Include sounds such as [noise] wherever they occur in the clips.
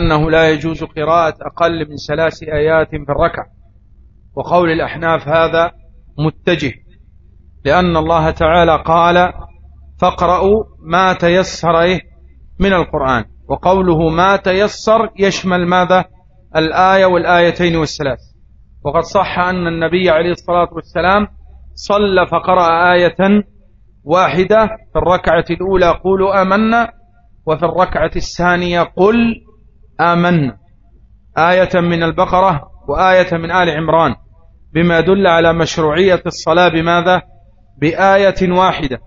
أنه لا يجوز قراءة أقل من ثلاث آيات في الركعة. وقول الأحناف هذا متجه لأن الله تعالى قال فاقرأوا ما تيسر إيه من القرآن وقوله ما تيسر يشمل ماذا؟ الآية والآيتين والثلاث. وقد صح أن النبي عليه الصلاة والسلام صلى فقرأ آية واحدة في الركعة الأولى قولوا آمنا وفي الركعة الثانية قل آمنا آية من البقرة وآية من آل عمران. بما يدل على مشروعية الصلاة بماذا؟ بآية واحدة.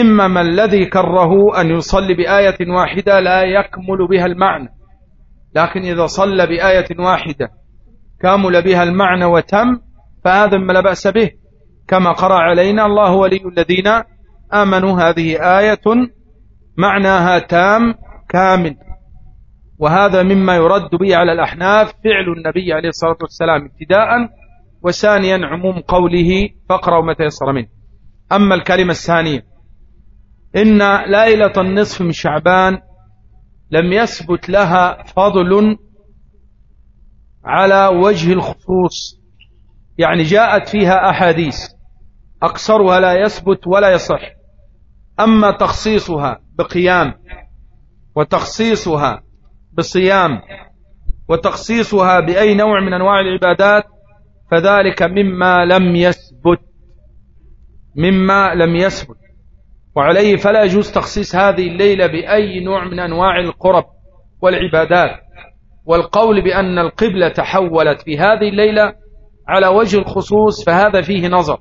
إما ما الذي كره أن يصلي بآية واحدة لا يكمل بها المعنى. لكن إذا صلى بآية واحدة كامل بها المعنى وتم فهذا ما لا بأس به. كما قرأ علينا الله ولي الذين آمنوا هذه آية معناها تام كامل. وهذا مما يرد به على الأحناف فعل النبي عليه الصلاة والسلام ابتداء وثانيا عموم قوله فاقرأوا متى يسر منه. أما الكلمة الثانية إن ليلة النصف من شعبان لم يثبت لها فضل على وجه الخصوص يعني جاءت فيها أحاديث أقصرها لا يثبت ولا يصح. أما تخصيصها بقيام وتخصيصها بصيام وتخصيصها بأي نوع من أنواع العبادات فذلك مما لم يثبت مما لم يثبت. وعليه فلا يجوز تخصيص هذه الليلة بأي نوع من أنواع القرب والعبادات. والقول بأن القبلة تحولت في هذه الليلة على وجه الخصوص فهذا فيه نظر.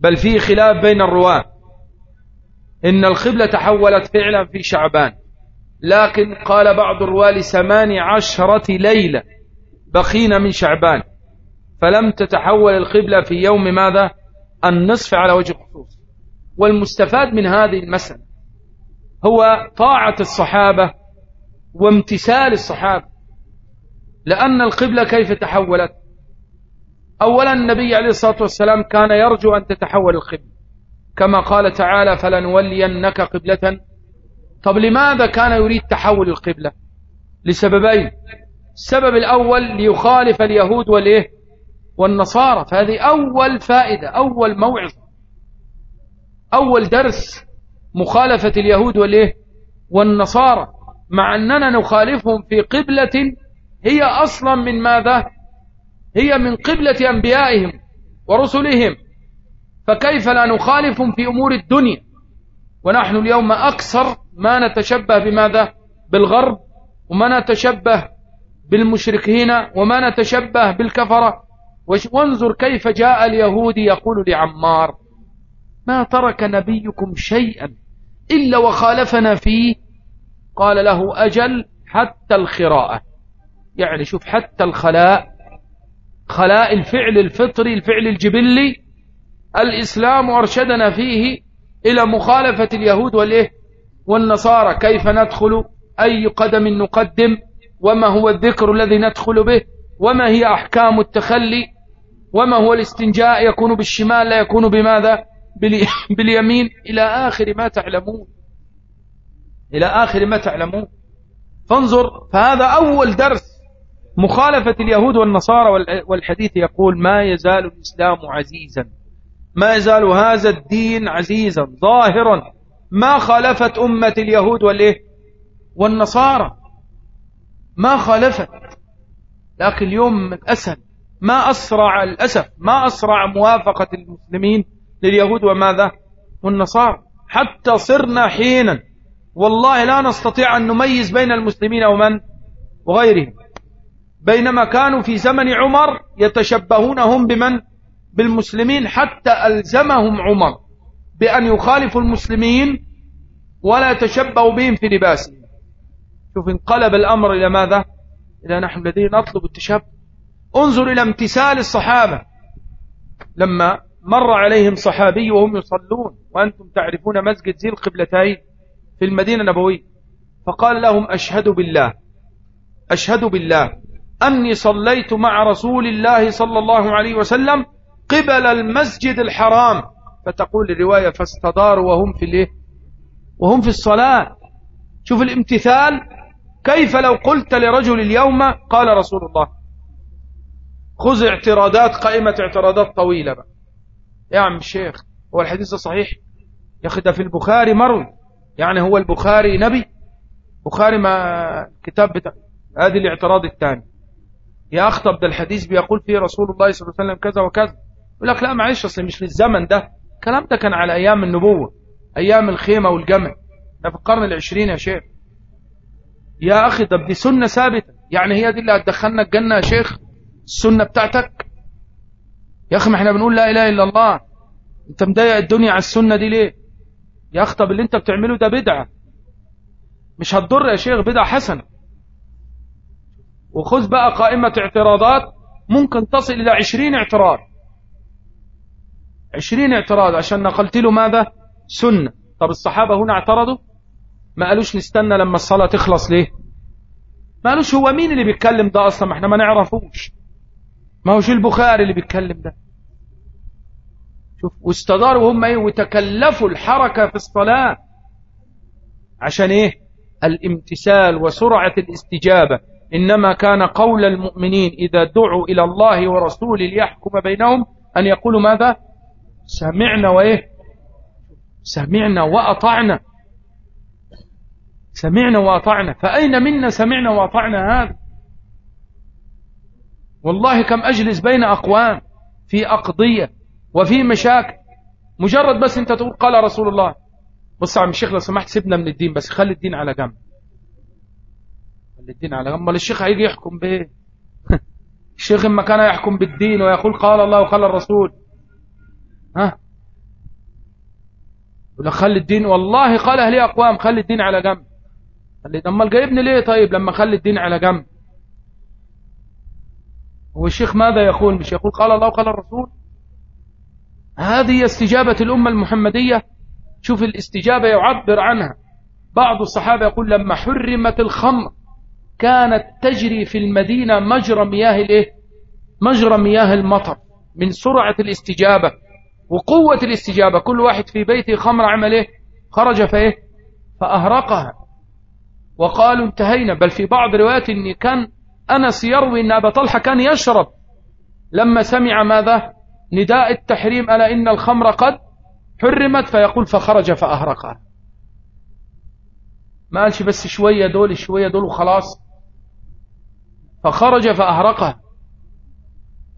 بل فيه خلاف بين الرواة. إن القبلة تحولت فعلا في شعبان. لكن قال بعض الرواة لثمان عشرة ليلة بقين من شعبان فلم تتحول القبلة في يوم ماذا؟ النصف على وجه الخصوص. والمستفاد من هذه المسألة هو طاعة الصحابة وامتثال الصحابة لأن القبلة كيف تحولت؟ أولا النبي عليه الصلاة والسلام كان يرجو أن تتحول القبلة كما قال تعالى فلنولينك قبلة طب لماذا كان يريد تحول القبلة؟ لسببين. السبب الأول ليخالف اليهود والإيه؟ والنصارى. فهذه أول فائدة أول موعظة أول درس مخالفة اليهود والإيه؟ والنصارى. مع أننا نخالفهم في قبلة هي أصلا من ماذا؟ هي من قبلة أنبيائهم ورسلهم. فكيف لا نخالفهم في أمور الدنيا؟ ونحن اليوم أكثر ما نتشبه بماذا؟ بالغرب وما نتشبه بالمشركين وما نتشبه بالكفرة. وانظر كيف جاء اليهودي يقول لعمار ما ترك نبيكم شيئا إلا وخالفنا فيه. قال له أجل حتى الخراءة. يعني شوف حتى الخلاء خلاء الفعل الفطري الفعل الجبلي الإسلام أرشدنا فيه إلى مخالفة اليهود والإيه؟ والنصارى كيف ندخل؟ أي قدم نقدم؟ وما هو الذكر الذي ندخل به؟ وما هي أحكام التخلي؟ وما هو الاستنجاء؟ يكون بالشمال لا يكون بماذا؟ [laughs] باليمين. إلى آخر ما تعلمون. إلى آخر ما تعلمون. فانظر فهذا أول درس. مخالفة اليهود والنصارى والحديث يقول ما يزال الإسلام عزيزا. ما يزال هذا الدين عزيزا ظاهرا. ما خالفت أمة اليهود والإيه؟ والنصارى. ما خالفت. لكن اليوم الأسد. ما أسرع الأسف ما أسرع موافقة المسلمين لليهود وماذا؟ والنصارى. حتى صرنا حينا. والله لا نستطيع أن نميز بين المسلمين ومن وغيرهم. بينما كانوا في زمن عمر يتشبهون هم بمن؟ بالمسلمين. حتى ألزمهم عمر. بأن يخالفوا المسلمين ولا يتشبهوا بهم في لباسهم. شوف انقلب الأمر إلى ماذا؟ إلى نحن الذين نطلب التشبه. انظر إلى امتثال الصحابة. لما مر عليهم صحابي وهم يصلون وأنتم تعرفون مسجد ذي القبلتين في المدينة النبوية. فقال لهم أشهد بالله أشهد بالله أني صليت مع رسول الله صلى الله عليه وسلم قبل المسجد الحرام. فتقول الرواية فاستداروا وهم في الايه؟ وهم في الصلاة. شوف الامتثال. كيف لو قلت لرجل اليوم قال رسول الله. خذ اعتراضات قائمة اعتراضات طويلة بقى. يا عم الشيخ هو الحديث صحيح؟ يا أخي ده في البخاري مروي يعني هو البخاري نبي. بخاري ما كتاب بتاع هذه الاعتراض الثاني. يا أخطب ده الحديث بيقول فيه رسول الله صلى الله عليه وسلم كذا وكذا. يقول لك لا معلش أصل مش في الزمن ده. الكلام ده كان على أيام النبوة أيام الخيمة والجمع. ده في القرن العشرين يا شيخ. يا أخي طب دي سنة ثابتة. يعني هي دي اللي هتدخلنا الجنة يا شيخ؟ السنة بتاعتك. يا أخي ما إحنا بنقول لا إله إلا الله. أنت مضايق الدنيا على السنة دي ليه؟ يا أخي طب اللي أنت بتعمله ده بدعة. مش هتضر يا شيخ بدعة حسنة. وخذ بقى قائمة اعتراضات. ممكن تصل إلى عشرين اعتراض. عشرين اعتراض عشان نقلت له ماذا؟ سنة طب الصحابة هنا اعترضوا؟ ما قالوش نستنى لما الصلاة تخلص ليه؟ ما قالوش هو مين اللي بيتكلم ده أصلا؟ ما إحنا ما نعرفوش. ما هوش البخاري اللي بيتكلم ده. شوف واستداروا هم إيه؟ وتكلفوا الحركة في الصلاة. عشان إيه؟ الامتثال وسرعة الاستجابة. إنما كان قول المؤمنين إذا دعوا إلى الله ورسوله ليحكم بينهم أن يقولوا ماذا؟ سمعنا وإيه؟ سمعنا وأطعنا. سمعنا وأطعنا. فأين منا سمعنا وأطعنا هذا؟ والله كم أجلس بين أقوام في أقضية وفي مشاكل. مجرد بس أنت تقول قال رسول الله. بص عم الشيخ لو سمحت سيبنا من الدين بس خلي الدين على جنب. خلي الدين على جنب. الشيخ هيجي يحكم بإيه؟ [laughs] الشيخ إما كان يحكم بالدين ويقول قال الله وقال الرسول. ها؟ لك خلي الدين والله قالها لي أقوام خلي الدين على جنب. خلي امال جايبني ليه طيب لما خلي الدين على جنب؟ هو الشيخ ماذا يقول؟ مش يقول قال الله وقال الرسول؟ هذه استجابة الأمة المحمدية. شوف الاستجابة يعبر عنها. بعض الصحابة يقول لما حرمت الخمر كانت تجري في المدينة مجرى مياه الإيه؟ مجرى مياه المطر من سرعة الاستجابة. وقوة الاستجابة. كل واحد في بيته خمر عمل إيه خرج فإيه؟ فأهرقها. وقالوا انتهينا. بل في بعض روايات إن كان أنس يروي إن أبا طلحة كان يشرب. لما سمع ماذا؟ نداء التحريم ألا إن الخمر قد حرمت؟ فيقول فخرج فأهرقها. ما قالش بس شوية دول شوية دول وخلاص. فخرج فأهرقها.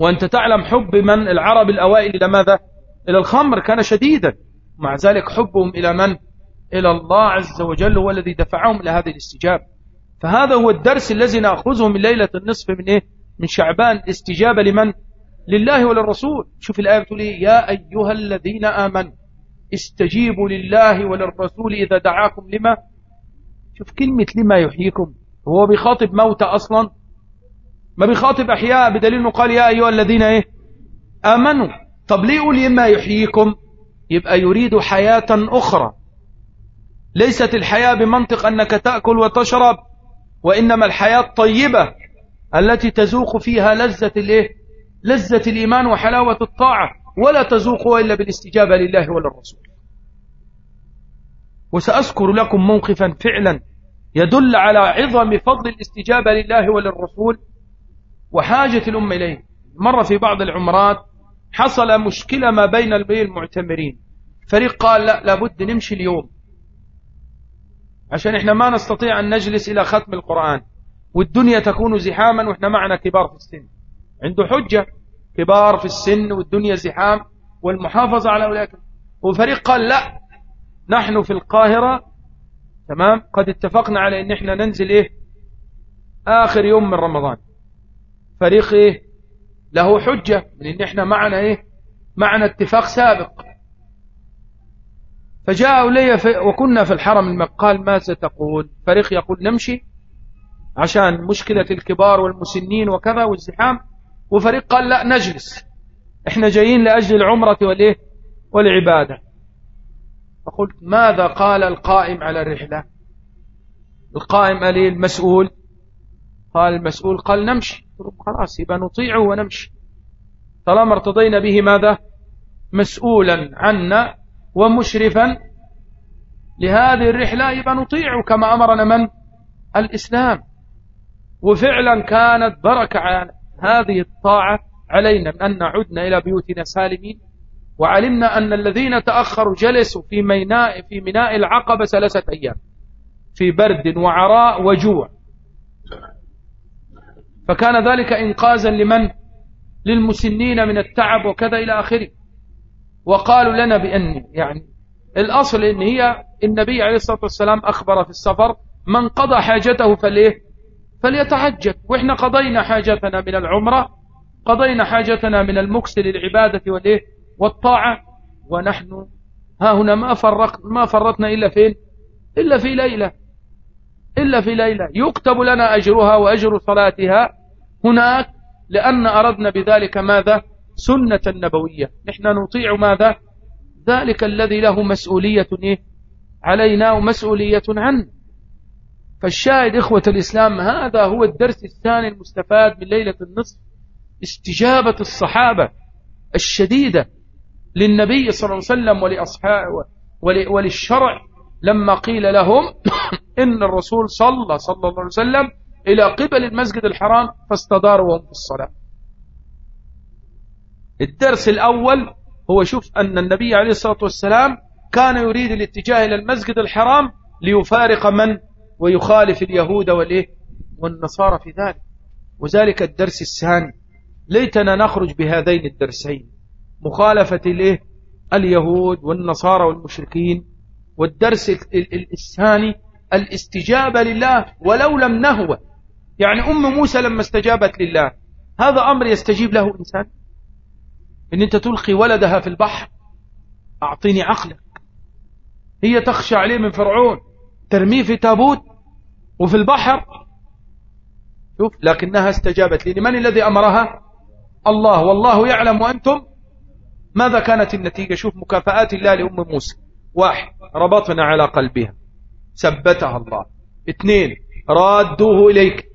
وأنت تعلم حب من؟ العرب الأوائل إلى ماذا إلى الخمر كان شديدا. مع ذلك حبهم إلى من؟ إلى الله عز وجل هو الذي دفعهم إلى هذه الاستجابة. فهذا هو الدرس الذي نأخذه من ليلة النصف من إيه؟ من شعبان. استجابة لمن؟ لله وللرسول. شوف الآية بتقول إيه؟ يا أيها الذين آمنوا استجيبوا لله وللرسول إذا دعاكم لما؟ شوف كلمة لما يحييكم. هو بيخاطب موتى أصلا؟ ما بيخاطب أحياء بدليل أنه قال يا أيها الذين إيه؟ آمنوا. طب ليه يقول لما يحييكم يبقى يريد حياة أخرى. ليست الحياة بمنطق أنك تأكل وتشرب وإنما الحياة الطيبة التي تزوق فيها لذة الإيه؟ لذة الإيمان وحلاوة الطاعة ولا تزوقها إلا بالاستجابة لله وللرسول. وسأذكر لكم موقفا فعلا يدل على عظم فضل الاستجابة لله وللرسول وحاجة الأمة إليه. مرة في بعض العمرات حصل مشكلة ما بين المعتمرين فريق قال لا لابد نمشي اليوم. عشان إحنا ما نستطيع أن نجلس إلى ختم القرآن. والدنيا تكون زحاما وإحنا معنا كبار في السن. عنده حجة. كبار في السن والدنيا زحام والمحافظة على أولئك وفريق قال لا نحن في القاهرة. تمام؟ قد اتفقنا على إن إحنا ننزل إيه؟ آخر يوم من رمضان. فريق إيه؟ له حجة من ان إحنا معنا إيه؟ معنا اتفاق سابق. فجاء إلي في وكنا في الحرم المكي قال ما ستقول؟ فريق يقول نمشي عشان مشكلة الكبار والمسنين وكذا والزحام. وفريق قال لا نجلس. إحنا جايين لأجل العمرة والإيه؟ والعبادة. فقلت ماذا قال القائم على الرحلة؟ القائم قال المسؤول. قال المسؤول قال نمشي. خلاص يبقى نطيعه ونمشي. طالما ارتضينا به ماذا؟ مسؤولا عنا ومشرفا لهذه الرحلة يبقى نطيعه كما أمرنا من؟ الإسلام. وفعلا كانت بركة هذه الطاعة علينا أن عدنا إلى بيوتنا سالمين. وعلمنا أن الذين تأخروا جلسوا في ميناء في ميناء العقبة ثلاثة أيام في برد وعراء وجوع. فكان ذلك إنقاذا لمن؟ للمسنين من التعب وكذا إلى آخره. وقالوا لنا بأن يعني الأصل إن هي النبي عليه الصلاة والسلام أخبر في السفر من قضى حاجته فليه؟ فليتعجل وإحنا قضينا حاجتنا من العمرة قضينا حاجتنا من المكس للعبادة والإيه والطاعة. ونحن ها هنا ما فرق ما فرطنا إلا فين؟ إلا في ليلة. إلا في ليلة. يكتب لنا أجرها وأجر صلاتها هناك لأن أردنا بذلك ماذا؟ سنة النبوية نحن نطيع ماذا؟ ذلك الذي له مسؤولية إيه؟ علينا ومسؤولية عنه. فالشاهد إخوة الإسلام هذا هو الدرس الثاني المستفاد من ليلة النصف استجابة الصحابة الشديدة للنبي صلى الله عليه وسلم ولأصحابه وللشرع. لما قيل لهم [coughs] إن الرسول صلى صلى الله عليه وسلم إلى قبل المسجد الحرام فاستداروا في الصلاة. الدرس الأول هو شوف أن النبي عليه الصلاة والسلام كان يريد الاتجاه إلى المسجد الحرام ليفارق من؟ ويخالف اليهود والإيه؟ والنصارى في ذلك. وذلك الدرس الثاني. ليتنا نخرج بهذين الدرسين. مخالفة الإيه اليهود والنصارى والمشركين. والدرس الثاني الاستجابة لله ولو لم نهوى يعني أم موسى لما استجابت لله هذا أمر يستجيب له إنسان؟ إن أنت تلقي ولدها في البحر أعطيني عقلك. هي تخشى عليه من فرعون ترميه في تابوت وفي البحر. شوف لكنها استجابت لي. من الذي أمرها؟ الله. والله يعلم وأنتم ماذا كانت النتيجة. شوف مكافآت الله لأم موسى. واحد. ربطنا على قلبها. ثبتها الله. اثنين رادوه إليك.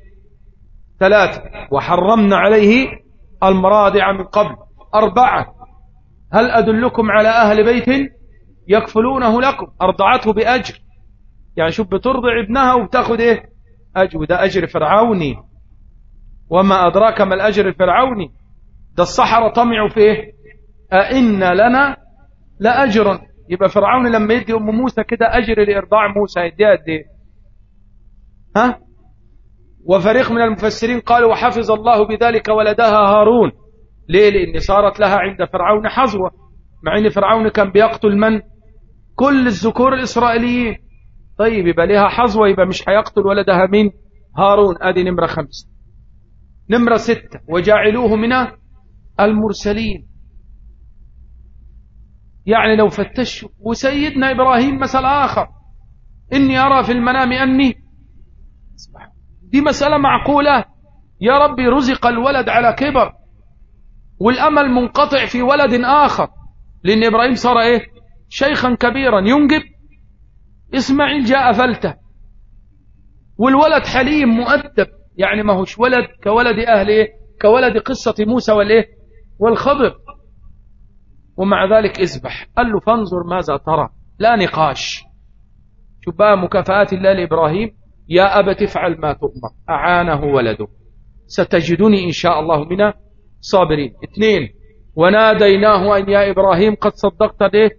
ثلاثة وحرمنا عليه المراضع من قبل. أربعة هل أدلكم على أهل بيت يكفلونه لكم؟ أرضعته بأجر. يعني شوف بترضع ابنها وبتاخد إيه؟ أجر. وده أجر فرعوني. وما أدراك ما الأجر الفرعوني؟ ده الصحراء طمعوا في إيه؟ أئن لنا لأجر. يبقى فرعون لما يدي أم موسى كده أجر لإرضاع موسى يديها قد إيه؟ ها؟ وفريق من المفسرين قالوا وحفظ الله بذلك ولدها هارون. ليه؟ لأن صارت لها عند فرعون حظوة مع أن فرعون كان بيقتل من؟ كل الذكور الإسرائيليين. طيب يبقى لها حظوة يبقى مش هيقتل ولدها مين؟ هارون. أدي نمرة خمسة. نمرة ستة. وجعلوه من المرسلين. يعني لو فتشوا وسيدنا إبراهيم مثل آخر. إني أرى في المنام أني. دي مسألة معقولة. يا ربي رزق الولد على كبر. والأمل منقطع في ولد آخر. لأن إبراهيم صار إيه؟ شيخا كبيرا. ينجب إسماعيل جاء فلته والولد حليم مؤدب. يعني ما هوش ولد كولد أهل إيه؟ كولد قصة موسى والإيه؟ والخضر. ومع ذلك اسبح قال له فانظر ماذا ترى. لا نقاش. شوف مكافآت الله لإبراهيم. يا أبت افعل ما تؤمر. أعانه ولده. ستجدني إن شاء الله من صابرين اثنين وناديناه أن يا إبراهيم قد صدقت به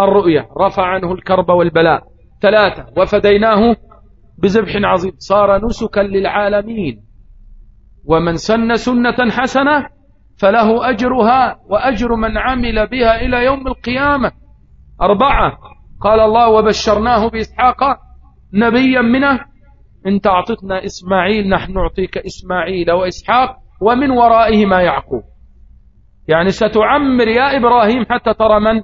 الرؤيا. رفع عنه الكرب والبلاء. ثلاثة وفديناه بذبح عظيم. صار نسكا للعالمين. ومن سن سنة حسنة فله أجرها وأجر من عمل بها إلى يوم القيامة. أربعة. قال الله وبشرناه بإسحاق نبيا منه. إن تعطتنا إسماعيل نحن نعطيك إسماعيل وإسحاق ومن ورائهما يعقوب. يعني ستعمر يا إبراهيم حتى ترى من؟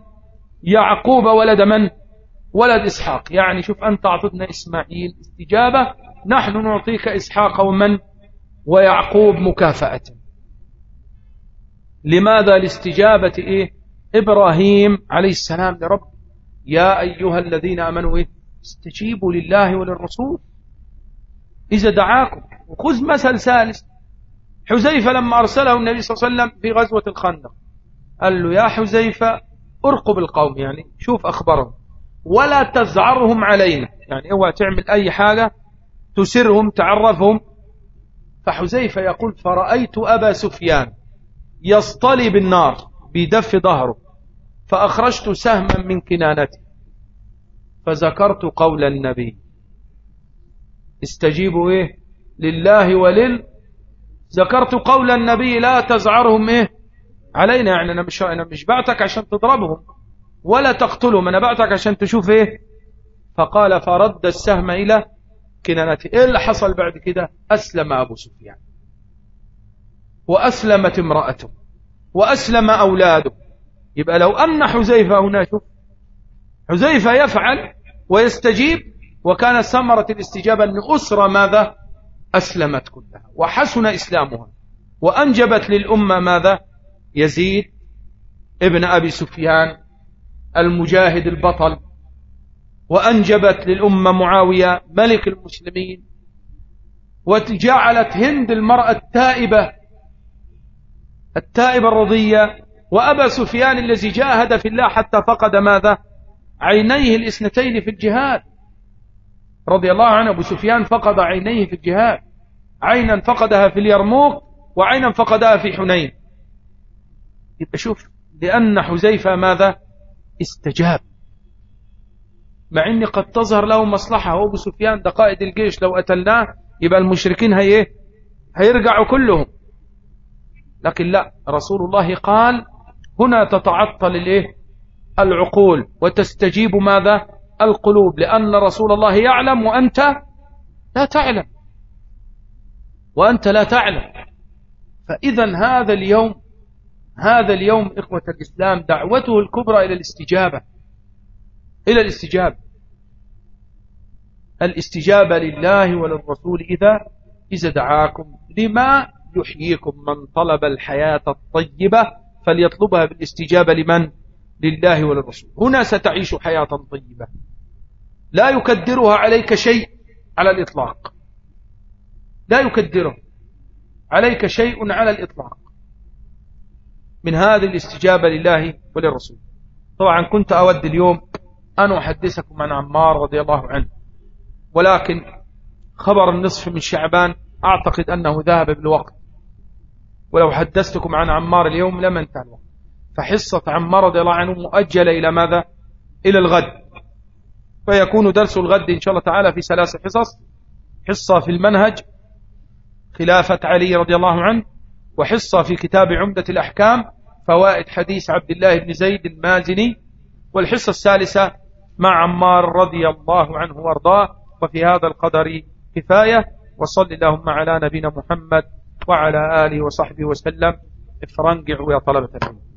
يعقوب ولد من؟ ولد إسحاق. يعني شوف أنت أعطتنا إسماعيل استجابة. نحن نعطيك إسحاق ومن؟ ويعقوب مكافأة. لماذا لاستجابة إيه؟ إبراهيم عليه السلام لرب. يا أيها الذين أمنوا إيه؟ استجيبوا لله وللرسول. إذا دعاكم وخذ مثل ثالث. حزيفة لما أرسله النبي صلى الله عليه وسلم في غزوة الخندق قال له يا حزيفة ارقب القوم يعني شوف أخبرهم ولا تزعرهم علينا. يعني اوعى تعمل أي حاجة تسرهم تعرفهم. فحزيفة يقول فرأيت أبا سفيان. يصطلي بالنار بدف ظهره فأخرجت سهما من كنانته فذكرت قول النبي. استجيبوا إيه؟ لله ولل ذكرت قول النبي لا تزعرهم إيه؟ علينا يعني أنا مش, أنا مش بعتك عشان تضربهم ولا تقتلهم أنا بعتك عشان تشوف إيه؟ فقال فرد السهم إلى كنانته. إيه اللي حصل بعد كده؟ أسلم أبو سفيان. وأسلمت امرأته وأسلم أولاده. يبقى لو أن حزيفة هنا شوف حزيفة يفعل ويستجيب وكان ثمرة الاستجابة أن أسرة ماذا؟ أسلمت كلها. وحسن إسلامها. وأنجبت للأمة ماذا؟ يزيد ابن أبي سفيان المجاهد البطل. وأنجبت للأمة معاوية ملك المسلمين. وجعلت هند المرأة التائبة التائبة الرضية وأبا سفيان الذي جاهد في الله حتى فقد ماذا؟ عينيه الاثنتين في الجهاد. رضي الله عنه أبو سفيان فقد عينيه في الجهاد. عينا فقدها في اليرموك وعينا فقدها في حنين. يبقى شوف لأن حزيفة ماذا؟ استجاب. مع ان قد تظهر له مصلحة هو ابو سفيان ده قائد الجيش لو قتلناه يبقى المشركين هي إيه؟ هيرجعوا كلهم. لكن لا رسول الله قال هنا تتعطل الايه؟ العقول. وتستجيب ماذا؟ القلوب. لأن رسول الله يعلم وأنت لا تعلم. وأنت لا تعلم. فإذا هذا اليوم هذا اليوم إخوة الإسلام دعوته الكبرى إلى الاستجابة. إلى الاستجابة. الاستجابة لله وللرسول إذا إذا دعاكم. لما؟ يحييكم من طلب الحياة الطيبة فليطلبها بالاستجابة لمن؟ لله وللرسول. هنا ستعيش حياة طيبة. لا يكدرها عليك شيء على الإطلاق. لا يكدره عليك شيء على الإطلاق. من هذه الاستجابة لله وللرسول. طبعا كنت أود اليوم أن أحدثكم عن عمار رضي الله عنه. ولكن خبر النصف من شعبان أعتقد أنه ذهب بالوقت. ولو حدثتكم عن عمار اليوم لم انتهى فحصة عمار رضي الله عنه مؤجلة إلى ماذا؟ إلى الغد. فيكون درس الغد إن شاء الله تعالى في ثلاث حصص. حصة في المنهج خلافة علي رضي الله عنه وحصة في كتاب عمدة الأحكام فوائد حديث عبد الله بن زيد المازني والحصة الثالثة مع عمار رضي الله عنه وأرضاه. وفي هذا القدر كفاية وصل اللهم على نبينا محمد وعلى آله وصحبه وسلم. افرنقعوا يا طلبة العلم.